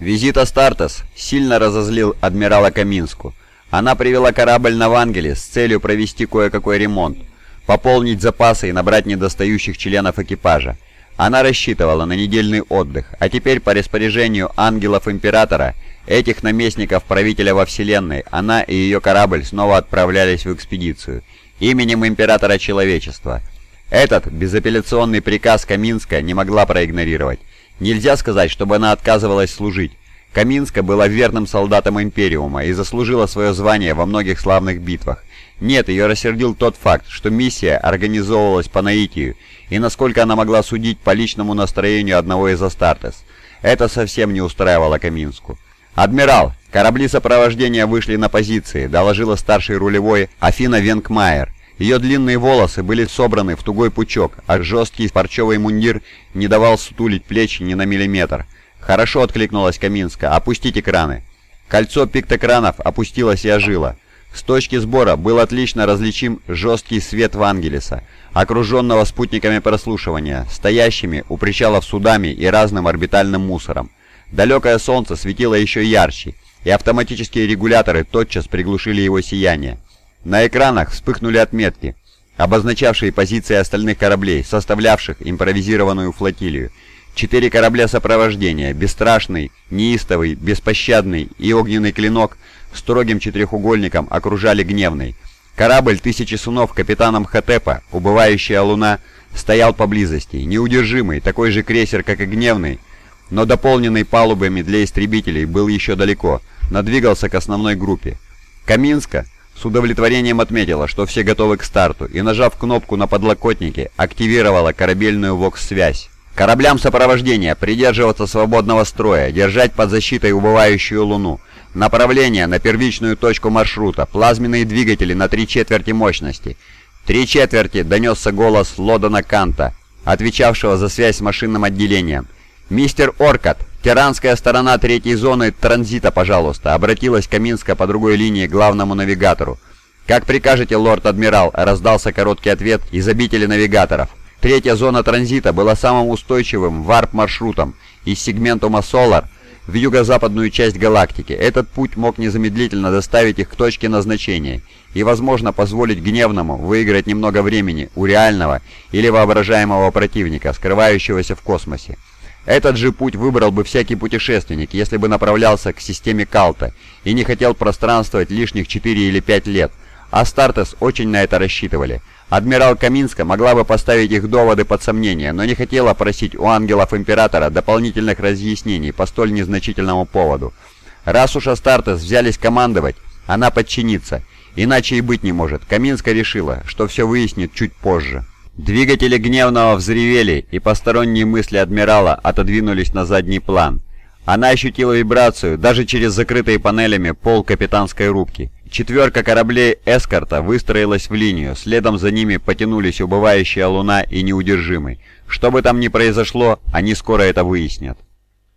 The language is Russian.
Визит Астартес сильно разозлил адмирала Каминску. Она привела корабль на Вангеле с целью провести кое-какой ремонт, пополнить запасы и набрать недостающих членов экипажа. Она рассчитывала на недельный отдых, а теперь по распоряжению ангелов Императора, этих наместников правителя во Вселенной, она и ее корабль снова отправлялись в экспедицию именем Императора Человечества. Этот безапелляционный приказ Каминска не могла проигнорировать. Нельзя сказать, чтобы она отказывалась служить. Каминска была верным солдатом Империума и заслужила свое звание во многих славных битвах. Нет, ее рассердил тот факт, что миссия организовывалась по наитию, и насколько она могла судить по личному настроению одного из Астартес. Это совсем не устраивало Каминску. «Адмирал, корабли сопровождения вышли на позиции», — доложила старший рулевой Афина Венкмайер. Ее длинные волосы были собраны в тугой пучок, а жесткий парчевый мундир не давал сутулить плечи ни на миллиметр. «Хорошо», — откликнулась Каминска, — «опустите краны». Кольцо пиктокранов опустилось и ожило. С точки сбора был отлично различим жесткий свет Вангелиса, окруженного спутниками прослушивания, стоящими у причалов судами и разным орбитальным мусором. Далекое солнце светило еще ярче, и автоматические регуляторы тотчас приглушили его сияние. На экранах вспыхнули отметки, обозначавшие позиции остальных кораблей, составлявших импровизированную флотилию. Четыре корабля сопровождения, бесстрашный, неистовый, беспощадный и огненный клинок строгим четырехугольником окружали гневный. Корабль «Тысячи сунов» капитаном Хатепа, убывающая луна, стоял поблизости, неудержимый, такой же крейсер, как и гневный, но дополненный палубами для истребителей был еще далеко, надвигался к основной группе. Каминска с удовлетворением отметила, что все готовы к старту, и, нажав кнопку на подлокотнике, активировала корабельную ВОКС-связь. Кораблям сопровождения придерживаться свободного строя, держать под защитой убывающую Луну. Направление на первичную точку маршрута, плазменные двигатели на три четверти мощности. Три четверти донесся голос Лодона Канта, отвечавшего за связь с машинным отделением. «Мистер Оркат, тиранская сторона третьей зоны транзита, пожалуйста», обратилась Каминска по другой линии к главному навигатору. «Как прикажете, лорд-адмирал», раздался короткий ответ из обители навигаторов. Третья зона транзита была самым устойчивым варп-маршрутом из сегментума Солар в юго-западную часть галактики. Этот путь мог незамедлительно доставить их к точке назначения и, возможно, позволить гневному выиграть немного времени у реального или воображаемого противника, скрывающегося в космосе. Этот же путь выбрал бы всякий путешественник, если бы направлялся к системе Калта и не хотел пространствовать лишних 4 или 5 лет. Астартес очень на это рассчитывали. Адмирал Каминска могла бы поставить их доводы под сомнение, но не хотела просить у ангелов Императора дополнительных разъяснений по столь незначительному поводу. Раз уж Астартес взялись командовать, она подчинится. Иначе и быть не может. Каминска решила, что все выяснит чуть позже. Двигатели гневного взревели, и посторонние мысли адмирала отодвинулись на задний план. Она ощутила вибрацию даже через закрытые панелями пол капитанской рубки. Четверка кораблей эскорта выстроилась в линию, следом за ними потянулись убывающая луна и неудержимый. Что бы там ни произошло, они скоро это выяснят.